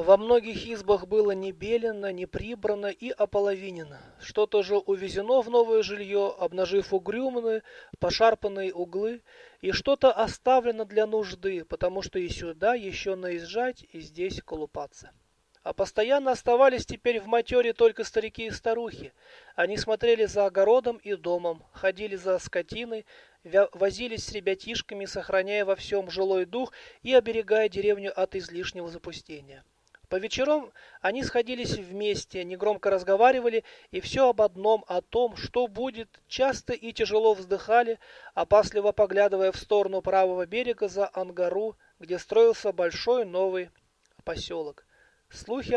Во многих избах было не белено, не прибрано и ополовинено. Что-то же увезено в новое жилье, обнажив угрюмные, пошарпанные углы, и что-то оставлено для нужды, потому что и сюда еще наезжать, и здесь колупаться. А постоянно оставались теперь в матере только старики и старухи. Они смотрели за огородом и домом, ходили за скотиной, возились с ребятишками, сохраняя во всем жилой дух и оберегая деревню от излишнего запустения. По вечерам они сходились вместе, негромко разговаривали и все об одном, о том, что будет, часто и тяжело вздыхали, опасливо поглядывая в сторону правого берега за Ангару, где строился большой новый поселок. Слухи